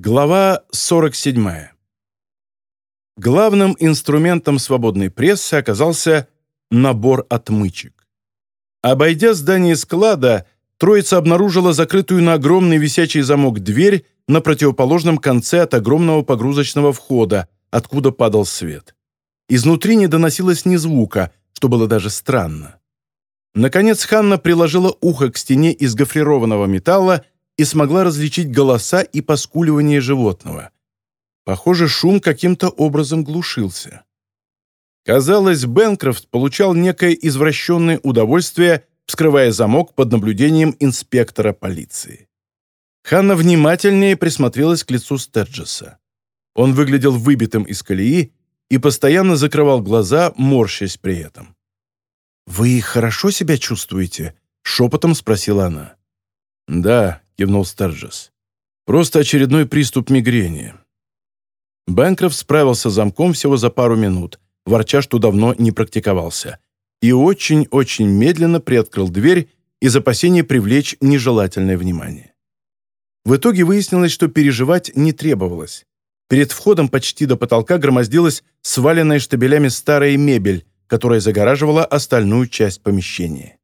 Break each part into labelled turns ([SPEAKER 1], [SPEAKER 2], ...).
[SPEAKER 1] Глава 47. Главным инструментом свободной прессы оказался набор отмычек. Обойдя здание склада, троица обнаружила закрытую на огромный висячий замок дверь на противоположном конце от огромного погрузочного входа, откуда падал свет. Изнутри не доносилось ни звука, что было даже странно. Наконец Ханна приложила ухо к стене из гофрированного металла и смогла различить голоса и поскуливание животного. Похоже, шум каким-то образом глушился. Казалось, Бенкрофт получал некое извращенное удовольствие, вскрывая замок под наблюдением инспектора полиции. Ханна внимательнее присмотрелась к лицу Стерджеса. Он выглядел выбитым из колеи и постоянно закрывал глаза, морщась при этом. «Вы хорошо себя чувствуете?» — шепотом спросила она. «Да», — кивнул Стерджес. «Просто очередной приступ мигрени». Бэнкрофт справился с замком всего за пару минут, ворча, что давно не практиковался, и очень-очень медленно приоткрыл дверь из опасения привлечь нежелательное внимание. В итоге выяснилось, что переживать не требовалось. Перед входом почти до потолка громоздилась сваленная штабелями старая мебель, которая загораживала остальную часть помещения.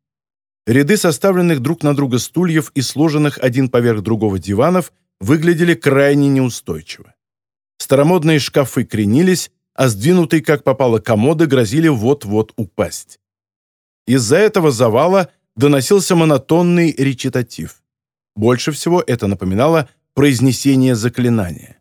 [SPEAKER 1] Ряды составленных друг на друга стульев и сложенных один поверх другого диванов выглядели крайне неустойчиво. Старомодные шкафы кренились, а сдвинутые, как попало, комоды грозили вот-вот упасть. Из-за этого завала доносился монотонный речитатив. Больше всего это напоминало произнесение заклинания.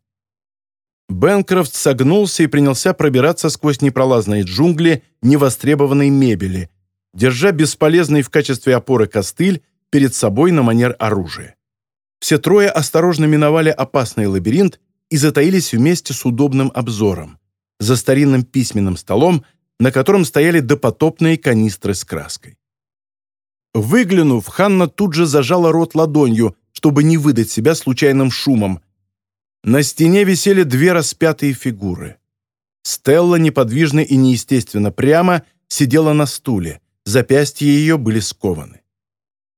[SPEAKER 1] Бенкрофт согнулся и принялся пробираться сквозь непролазные джунгли невостребованной мебели, держа бесполезный в качестве опоры костыль перед собой на манер оружия. Все трое осторожно миновали опасный лабиринт и затаились вместе с удобным обзором, за старинным письменным столом, на котором стояли допотопные канистры с краской. Выглянув, Ханна тут же зажала рот ладонью, чтобы не выдать себя случайным шумом. На стене висели две распятые фигуры. Стелла неподвижно и неестественно прямо сидела на стуле, запястья ее были скованы.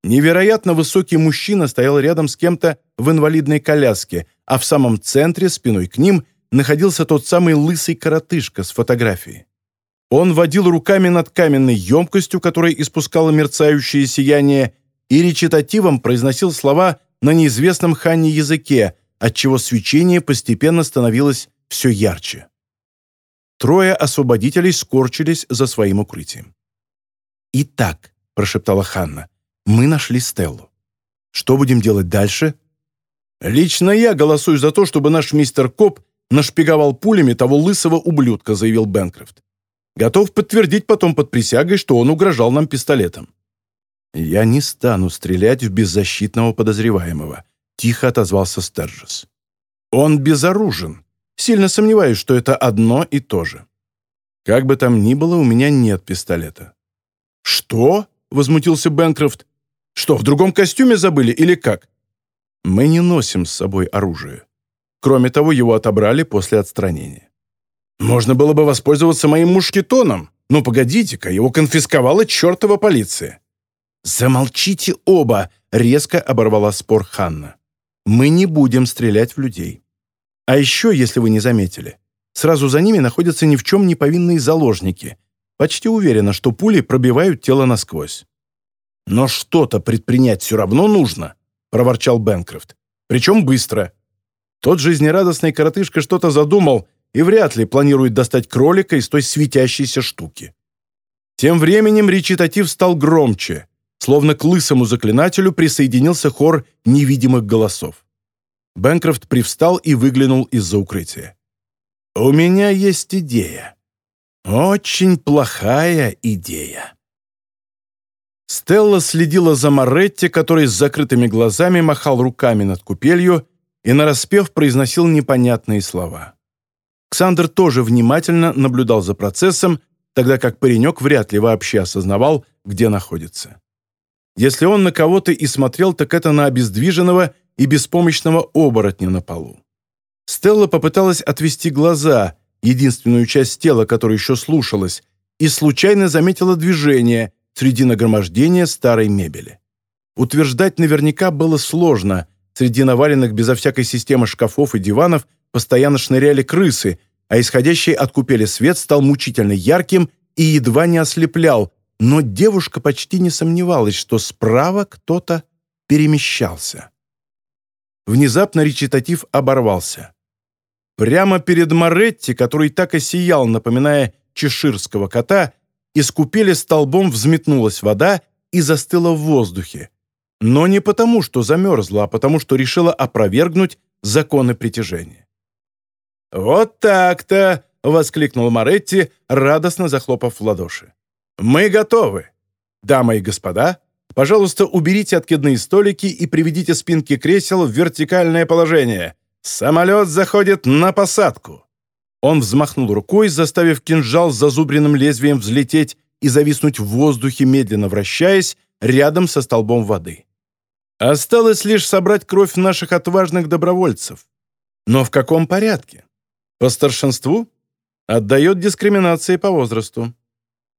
[SPEAKER 1] Невероятно высокий мужчина стоял рядом с кем-то в инвалидной коляске, а в самом центре, спиной к ним, находился тот самый лысый коротышка с фотографией. Он водил руками над каменной емкостью, которая испускала мерцающее сияние, и речитативом произносил слова на неизвестном ханне языке, отчего свечение постепенно становилось все ярче. Трое освободителей скорчились за своим укрытием. «Итак», — прошептала Ханна, — «мы нашли Стеллу. Что будем делать дальше?» «Лично я голосую за то, чтобы наш мистер Коп нашпиговал пулями того лысого ублюдка», — заявил Бэнкрофт. «Готов подтвердить потом под присягой, что он угрожал нам пистолетом». «Я не стану стрелять в беззащитного подозреваемого», — тихо отозвался Стерджес. «Он безоружен. Сильно сомневаюсь, что это одно и то же. Как бы там ни было, у меня нет пистолета. «Что?» — возмутился Бэнкрофт. «Что, в другом костюме забыли или как?» «Мы не носим с собой оружие. Кроме того, его отобрали после отстранения». «Можно было бы воспользоваться моим мушкетоном. Но погодите-ка, его конфисковала чертова полиция». «Замолчите оба!» — резко оборвала спор Ханна. «Мы не будем стрелять в людей. А еще, если вы не заметили, сразу за ними находятся ни в чем не повинные заложники, Почти уверена, что пули пробивают тело насквозь. «Но что-то предпринять все равно нужно», — проворчал Бенкрофт. «Причем быстро. Тот жизнерадостный коротышка что-то задумал и вряд ли планирует достать кролика из той светящейся штуки». Тем временем речитатив стал громче, словно к лысому заклинателю присоединился хор невидимых голосов. Бенкрофт привстал и выглянул из-за укрытия. «У меня есть идея». Очень плохая идея. Стелла следила за Моретти, который с закрытыми глазами махал руками над купелью и нараспев произносил непонятные слова. Ксандр тоже внимательно наблюдал за процессом, тогда как паренек вряд ли вообще осознавал, где находится. Если он на кого-то и смотрел, так это на обездвиженного и беспомощного оборотня на полу. Стелла попыталась отвести глаза, единственную часть тела, которая еще слушалась, и случайно заметила движение среди нагромождения старой мебели. Утверждать наверняка было сложно, среди наваленных безо всякой системы шкафов и диванов постоянно шныряли крысы, а исходящий от купели свет стал мучительно ярким и едва не ослеплял, но девушка почти не сомневалась, что справа кто-то перемещался. Внезапно речитатив оборвался. Прямо перед Моретти, который так и сиял, напоминая чеширского кота, из купели столбом взметнулась вода и застыла в воздухе. Но не потому, что замерзла, а потому, что решила опровергнуть законы притяжения. «Вот так-то!» — воскликнул Моретти, радостно захлопав в ладоши. «Мы готовы! Дамы и господа, пожалуйста, уберите откидные столики и приведите спинки кресел в вертикальное положение. Самолет заходит на посадку!» Он взмахнул рукой, заставив кинжал с зазубренным лезвием взлететь и зависнуть в воздухе, медленно вращаясь, рядом со столбом воды. Осталось лишь собрать кровь наших отважных добровольцев. Но в каком порядке? По старшинству? Отдает дискриминации по возрасту.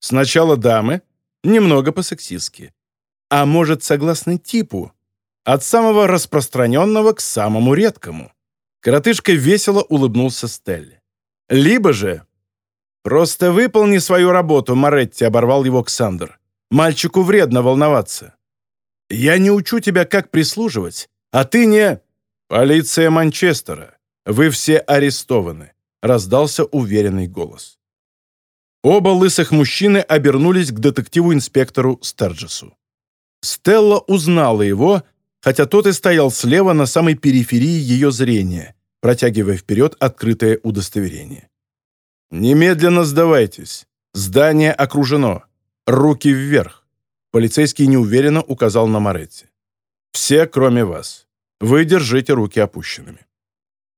[SPEAKER 1] Сначала дамы, немного по-сексистски. А может, согласно типу, от самого распространенного к самому редкому. Коротышка весело улыбнулся Стелле. Либо же... «Просто выполни свою работу», — Моретти оборвал его Ксандр. «Мальчику вредно волноваться». «Я не учу тебя, как прислуживать, а ты не...» «Полиция Манчестера. Вы все арестованы», — раздался уверенный голос. Оба лысых мужчины обернулись к детективу-инспектору Стерджесу. Стелла узнала его, хотя тот и стоял слева на самой периферии ее зрения, протягивая вперед открытое удостоверение. «Немедленно сдавайтесь. Здание окружено. Руки вверх!» Полицейский неуверенно указал на Моретти. «Все, кроме вас. Вы держите руки опущенными».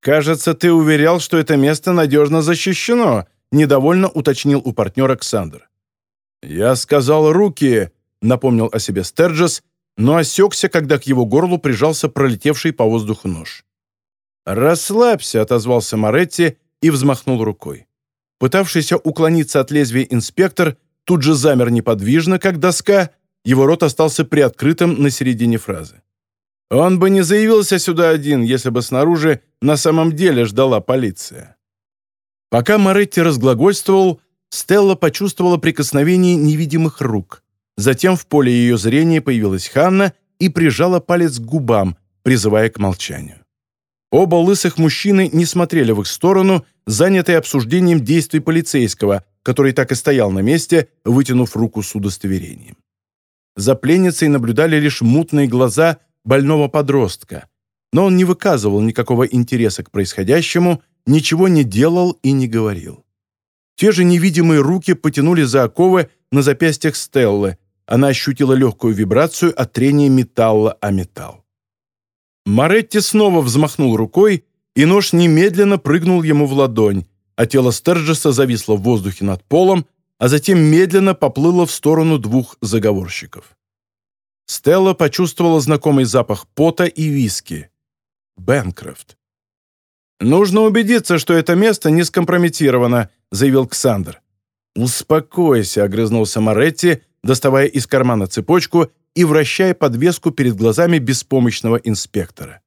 [SPEAKER 1] «Кажется, ты уверял, что это место надежно защищено», недовольно уточнил у партнера Ксандр. «Я сказал руки», — напомнил о себе Стерджес, но осекся, когда к его горлу прижался пролетевший по воздуху нож. «Расслабься», — отозвался Моретти и взмахнул рукой. Пытавшийся уклониться от лезвия инспектор тут же замер неподвижно, как доска, его рот остался приоткрытым на середине фразы. Он бы не заявился сюда один, если бы снаружи на самом деле ждала полиция. Пока Моретти разглагольствовал, Стелла почувствовала прикосновение невидимых рук. Затем в поле ее зрения появилась Ханна и прижала палец к губам, призывая к молчанию. Оба лысых мужчины не смотрели в их сторону, занятые обсуждением действий полицейского, который так и стоял на месте, вытянув руку с удостоверением. За пленницей наблюдали лишь мутные глаза больного подростка, но он не выказывал никакого интереса к происходящему, ничего не делал и не говорил. Те же невидимые руки потянули за оковы на запястьях Стеллы. Она ощутила легкую вибрацию от трения металла о металл. Маретти снова взмахнул рукой, и нож немедленно прыгнул ему в ладонь, а тело Стерджеса зависло в воздухе над полом, а затем медленно поплыло в сторону двух заговорщиков. Стелла почувствовала знакомый запах пота и виски. Бэнкрофт. «Нужно убедиться, что это место не скомпрометировано», — заявил Ксандр. «Успокойся», — огрызнулся Моретти, доставая из кармана цепочку и вращая подвеску перед глазами беспомощного инспектора.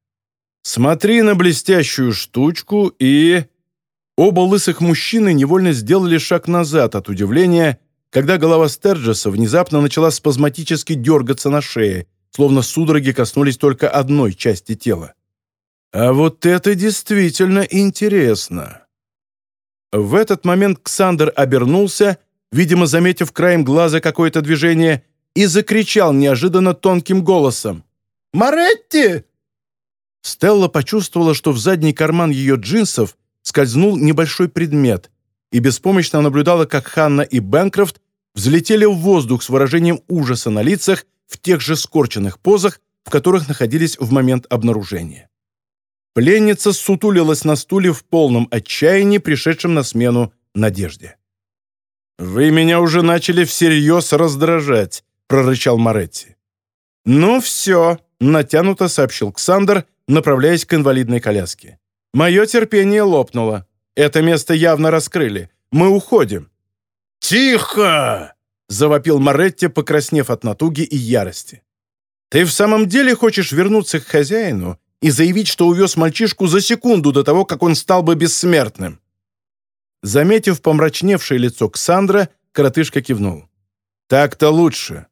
[SPEAKER 1] «Смотри на блестящую штучку и...» Оба лысых мужчины невольно сделали шаг назад от удивления, когда голова Стерджеса внезапно начала спазматически дергаться на шее, словно судороги коснулись только одной части тела. А вот это действительно интересно. В этот момент Ксандр обернулся, видимо, заметив краем глаза какое-то движение, и закричал неожиданно тонким голосом. «Моретти!» Стелла почувствовала, что в задний карман ее джинсов скользнул небольшой предмет и беспомощно наблюдала, как Ханна и Бэнкрофт взлетели в воздух с выражением ужаса на лицах в тех же скорченных позах, в которых находились в момент обнаружения. Пленница сутулилась на стуле в полном отчаянии, пришедшем на смену надежде. «Вы меня уже начали всерьез раздражать», — прорычал Моретти. «Ну все», — натянуто сообщил Ксандр, направляясь к инвалидной коляске. «Мое терпение лопнуло. Это место явно раскрыли. Мы уходим».
[SPEAKER 2] «Тихо!» — завопил Моретти, покраснев от натуги и ярости.
[SPEAKER 1] «Ты в самом деле хочешь вернуться к хозяину и заявить, что увез мальчишку за секунду до того, как он стал бы бессмертным. Заметив помрачневшее лицо Ксандра, коротышка кивнул. «Так-то лучше.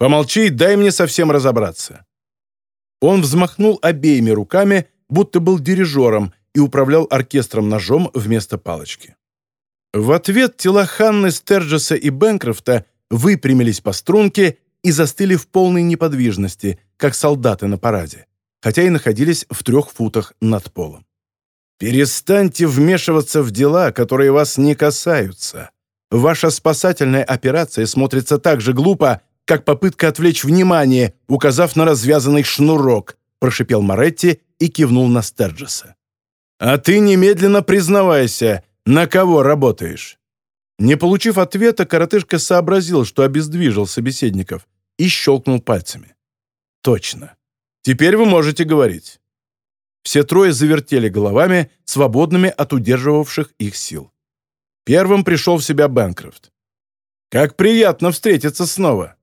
[SPEAKER 1] Помолчи и дай мне совсем разобраться». Он взмахнул обеими руками, будто был дирижером, и управлял оркестром ножом вместо палочки. В ответ тела Ханны, Стерджеса и Бенкрофта выпрямились по струнке и застыли в полной неподвижности, как солдаты на параде, хотя и находились в трех футах над полом. «Перестаньте вмешиваться в дела, которые вас не касаются. Ваша спасательная операция смотрится так же глупо, как попытка отвлечь внимание, указав на развязанный шнурок», прошипел Моретти и кивнул на Стерджеса. «А ты немедленно признавайся, на кого работаешь?» Не получив ответа, коротышка сообразил, что обездвижил собеседников, и щелкнул пальцами. «Точно. Теперь вы можете говорить». Все трое завертели головами, свободными от удерживавших их сил. Первым пришел в себя Бэнкрофт. «Как приятно встретиться снова!»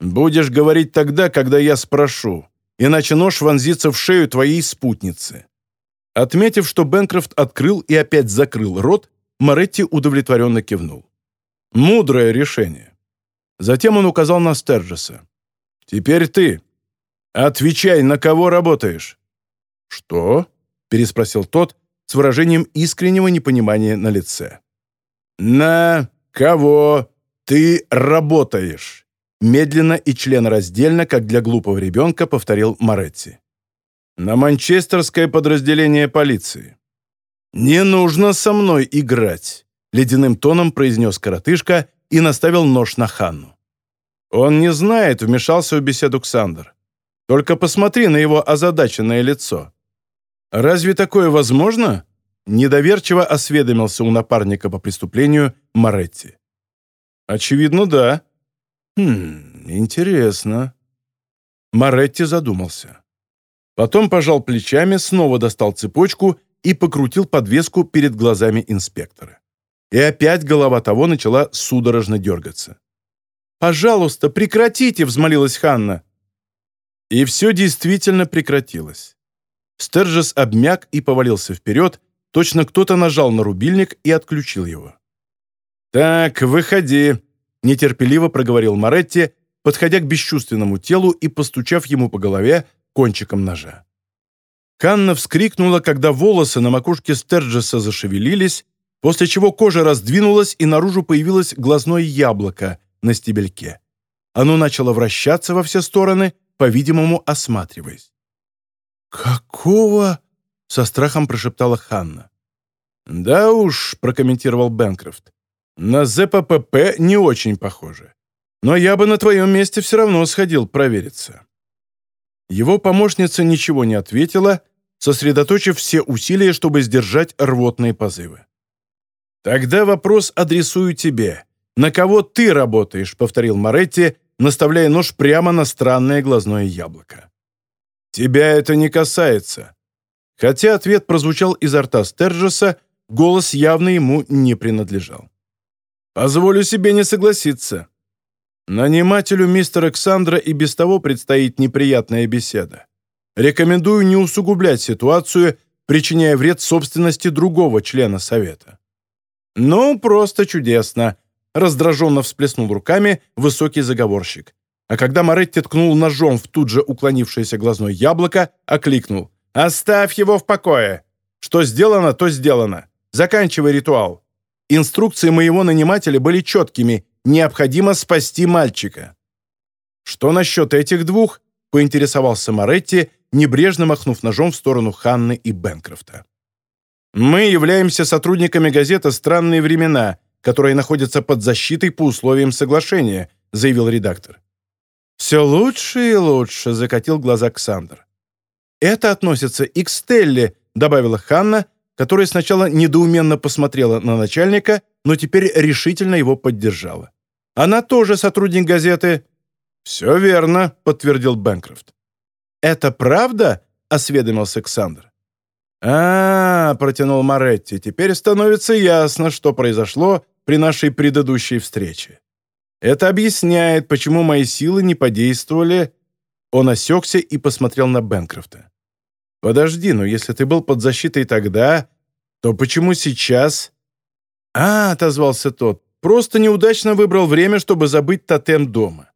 [SPEAKER 1] «Будешь говорить тогда, когда я спрошу, иначе нож вонзится в шею твоей спутницы». Отметив, что Бэнкрофт открыл и опять закрыл рот, Моретти удовлетворенно кивнул. «Мудрое решение». Затем он указал на Стерджеса. «Теперь ты. Отвечай, на кого работаешь?» «Что?» — переспросил тот с выражением искреннего непонимания на лице. «На кого ты работаешь?» Медленно и членораздельно, как для глупого ребенка, повторил Моретти. «На манчестерское подразделение полиции». «Не нужно со мной играть», — ледяным тоном произнес коротышка и наставил нож на Ханну. «Он не знает», — вмешался в беседу Ксандр. «Только посмотри на его озадаченное лицо». «Разве такое возможно?» Недоверчиво осведомился у напарника по преступлению Моретти. «Очевидно, да». «Хм, интересно». Моретти задумался. Потом пожал плечами, снова достал цепочку и покрутил подвеску перед глазами инспектора. И опять голова того начала судорожно дергаться. «Пожалуйста, прекратите!» — взмолилась Ханна. И все действительно прекратилось. Стержес обмяк и повалился вперед, точно кто-то нажал на рубильник и отключил его. «Так, выходи», — нетерпеливо проговорил Моретти, подходя к бесчувственному телу и постучав ему по голове кончиком ножа. Канна вскрикнула, когда волосы на макушке Стерджеса зашевелились, после чего кожа раздвинулась и наружу появилось глазное яблоко на стебельке. Оно начало вращаться во все стороны, по-видимому, осматриваясь. «Какого?» — со страхом прошептала Ханна. «Да уж», — прокомментировал Бэнкрофт, — «на ЗППП не очень похоже. Но я бы на твоем месте все равно сходил провериться». Его помощница ничего не ответила, сосредоточив все усилия, чтобы сдержать рвотные позывы. «Тогда вопрос адресую тебе. На кого ты работаешь?» — повторил Моретти, наставляя нож прямо на странное глазное яблоко. «Тебя это не касается». Хотя ответ прозвучал изо рта Стерджеса, голос явно ему не принадлежал. «Позволю себе не согласиться. Нанимателю мистера Александра и без того предстоит неприятная беседа. Рекомендую не усугублять ситуацию, причиняя вред собственности другого члена совета. «Ну, просто чудесно!» — раздраженно всплеснул руками высокий заговорщик. А когда Моретти ткнул ножом в тут же уклонившееся глазное яблоко, окликнул. «Оставь его в покое! Что сделано, то сделано. Заканчивай ритуал. Инструкции моего нанимателя были четкими. Необходимо спасти мальчика». «Что насчет этих двух?» — поинтересовался Моретти, небрежно махнув ножом в сторону Ханны и Бенкрофта. «Мы являемся сотрудниками газеты «Странные времена», которая находится под защитой по условиям соглашения», заявил редактор. «Все лучше и лучше», — закатил глаза Ксандр. «Это относится и к Стелле», — добавила Ханна, которая сначала недоуменно посмотрела на начальника, но теперь решительно его поддержала. «Она тоже сотрудник газеты». «Все верно», — подтвердил Бэнкрофт. «Это правда?» — осведомился Александр. а, -а, -а протянул Моретти, — «теперь становится ясно, что произошло при нашей предыдущей встрече. Это объясняет, почему мои силы не подействовали...» Он осекся и посмотрел на Бэнкрофта. «Подожди, но если ты был под защитой тогда, то почему сейчас?» «А», — отозвался тот, — «просто неудачно выбрал время, чтобы забыть тотем дома.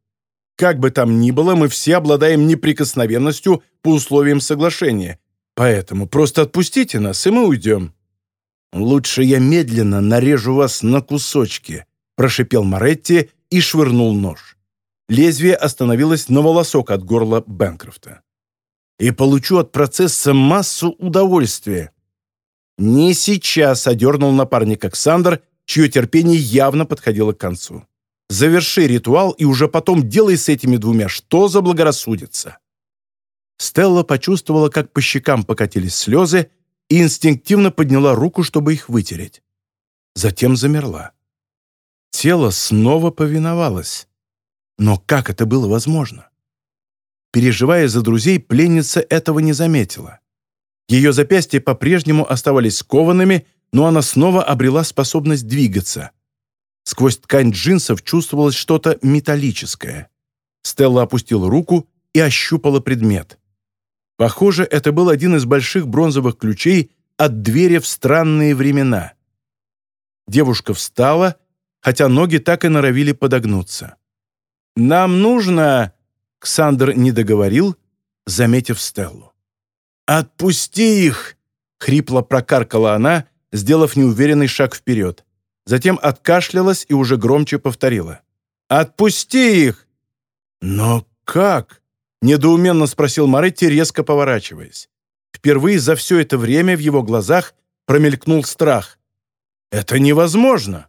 [SPEAKER 1] Как бы там ни было, мы все обладаем неприкосновенностью по условиям соглашения, поэтому просто отпустите нас, и мы уйдем». «Лучше я медленно нарежу вас на кусочки», — прошипел Моретти и швырнул нож. Лезвие остановилось на волосок от горла Бэнкрофта. «И получу от процесса массу удовольствия». «Не сейчас», — одернул напарник Александр, чье терпение явно подходило к концу. «Заверши ритуал и уже потом делай с этими двумя, что заблагорассудится». Стелла почувствовала, как по щекам покатились слезы, и инстинктивно подняла руку, чтобы их вытереть. Затем замерла. Тело снова повиновалось. Но как это было возможно? Переживая за друзей, пленница этого не заметила. Ее запястья по-прежнему оставались скованными, но она снова обрела способность двигаться. Сквозь ткань джинсов чувствовалось что-то металлическое. Стелла опустила руку и ощупала предмет. Похоже, это был один из больших бронзовых ключей от двери в странные времена. Девушка встала, хотя ноги так и норовили подогнуться. «Нам нужно...» — Ксандр не договорил, заметив Стеллу. «Отпусти их!» — хрипло прокаркала она, сделав неуверенный шаг вперед. Затем откашлялась и уже громче повторила. «Отпусти их!» «Но как?» — недоуменно спросил Моретти, резко поворачиваясь. Впервые за все это время в его глазах промелькнул страх. «Это невозможно!»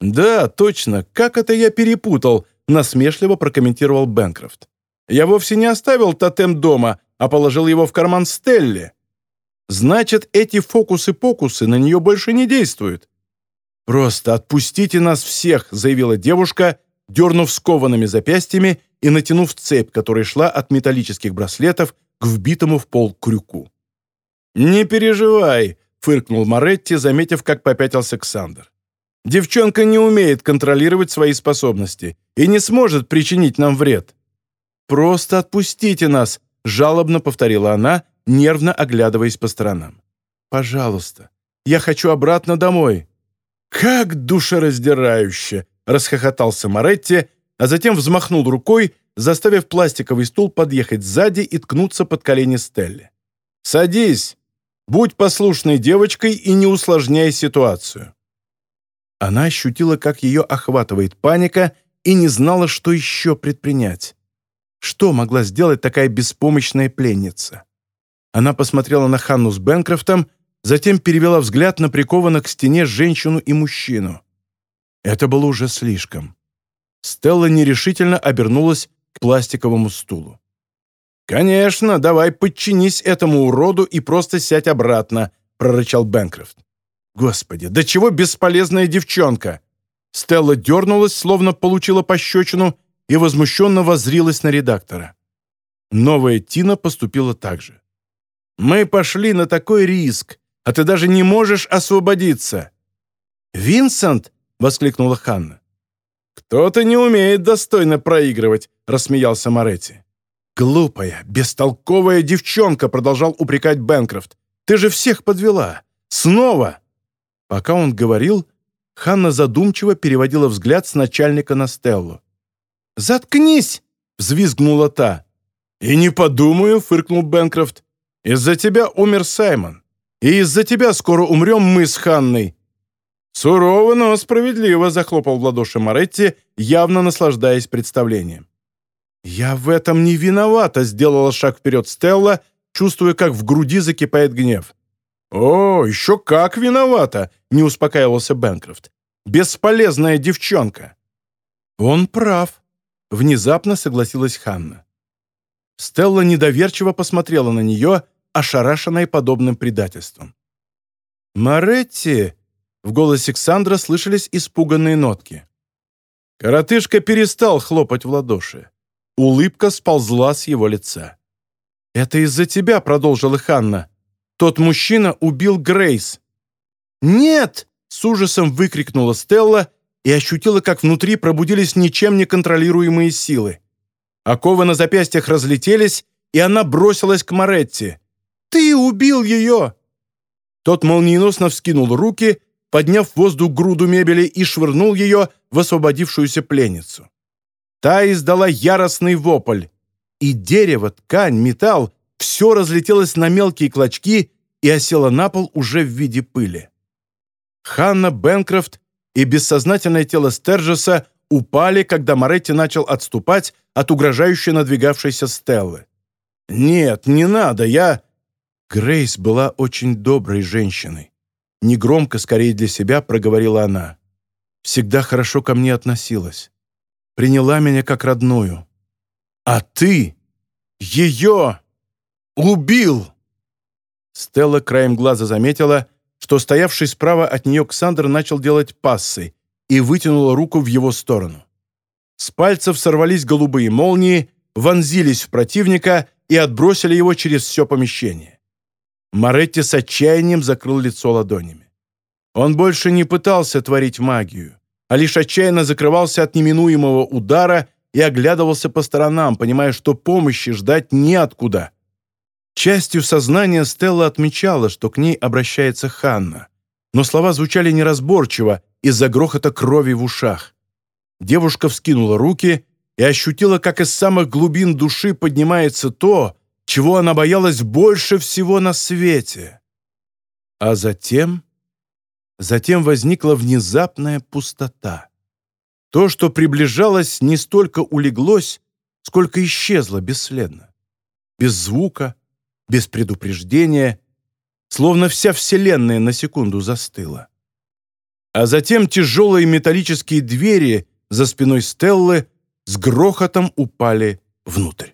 [SPEAKER 1] «Да, точно, как это я перепутал?» — насмешливо прокомментировал Бэнкрофт. «Я вовсе не оставил тотем дома, а положил его в карман Стелли. Значит, эти фокусы-покусы на нее больше не действуют. «Просто отпустите нас всех», — заявила девушка, дернув скованными запястьями и натянув цепь, которая шла от металлических браслетов к вбитому в пол крюку. «Не переживай», — фыркнул Моретти, заметив, как попятился Александр. «Девчонка не умеет контролировать свои способности и не сможет причинить нам вред. Просто отпустите нас», жалобно повторила она, нервно оглядываясь по сторонам. «Пожалуйста, я хочу обратно домой». «Как душераздирающе!» — расхохотался Моретти, а затем взмахнул рукой, заставив пластиковый стул подъехать сзади и ткнуться под колени Стелли. «Садись! Будь послушной девочкой и не усложняй ситуацию». Она ощутила, как ее охватывает паника, и не знала, что еще предпринять. Что могла сделать такая беспомощная пленница? Она посмотрела на Ханну с Бенкрофтом, затем перевела взгляд на прикованных к стене женщину и мужчину. Это было уже слишком. Стелла нерешительно обернулась к пластиковому стулу. «Конечно, давай подчинись этому уроду и просто сядь обратно», прорычал Бенкрофт. «Господи, да чего бесполезная девчонка!» Стелла дернулась, словно получила пощечину, и возмущенно воззрилась на редактора. Новая Тина поступила так же. «Мы пошли на такой риск, а ты даже не можешь освободиться!» «Винсент!» — воскликнула Ханна. «Кто-то не умеет достойно проигрывать», — рассмеялся Моретти. «Глупая, бестолковая девчонка», — продолжал упрекать Бэнкрофт. «Ты же всех подвела! Снова!» Пока он говорил, Ханна задумчиво переводила взгляд с начальника на Стеллу. «Заткнись!» — взвизгнула та. «И не подумаю», — фыркнул Бэнкрофт. «Из-за тебя умер Саймон. И из-за тебя скоро умрем мы с Ханной». Сурово, но справедливо захлопал в ладоши Моретти, явно наслаждаясь представлением. «Я в этом не виновата», — сделала шаг вперед Стелла, чувствуя, как в груди закипает гнев. «О, еще как виновата!» — не успокаивался Бэнкрофт. «Бесполезная девчонка». «Он прав», Внезапно согласилась Ханна. Стелла недоверчиво посмотрела на нее, ошарашенная подобным предательством. «Моретти!» — в голосе Ксандра слышались испуганные нотки. Коротышка перестал хлопать в ладоши. Улыбка сползла с его лица. «Это из-за тебя», — продолжила Ханна. «Тот мужчина убил Грейс». «Нет!» — с ужасом выкрикнула Стелла и ощутила, как внутри пробудились ничем не контролируемые силы. Оковы на запястьях разлетелись, и она бросилась к Моретти. Ты убил ее!» Тот молниеносно вскинул руки, подняв в воздух груду мебели и швырнул ее в освободившуюся пленницу. Та издала яростный вопль, и дерево, ткань, металл — все разлетелось на мелкие клочки и осело на пол уже в виде пыли. Ханна Бенкрофт и бессознательное тело Стержеса упали, когда Моретти начал отступать от угрожающей надвигавшейся Стеллы. «Нет, не надо, я...» Грейс была очень доброй женщиной. Негромко, скорее для себя, проговорила она. Всегда хорошо ко мне относилась. Приняла меня как родную. А ты ее убил!» Стелла краем глаза заметила, что стоявший справа от нее Ксандр начал делать пассы и вытянула руку в его сторону. С пальцев сорвались голубые молнии, вонзились в противника и отбросили его через все помещение. Моретти с отчаянием закрыл лицо ладонями. Он больше не пытался творить магию, а лишь отчаянно закрывался от неминуемого удара и оглядывался по сторонам, понимая, что помощи ждать неоткуда. Частью сознания Стелла отмечала, что к ней обращается Ханна, но слова звучали неразборчиво из-за грохота крови в ушах. Девушка вскинула руки и ощутила, как из самых глубин души поднимается то, чего она боялась больше всего на свете. А затем... Затем возникла внезапная пустота. То, что приближалось, не столько улеглось, сколько исчезло бесследно. Без звука, без предупреждения, словно вся Вселенная на секунду застыла. А затем тяжелые металлические двери за спиной Стеллы с грохотом упали внутрь.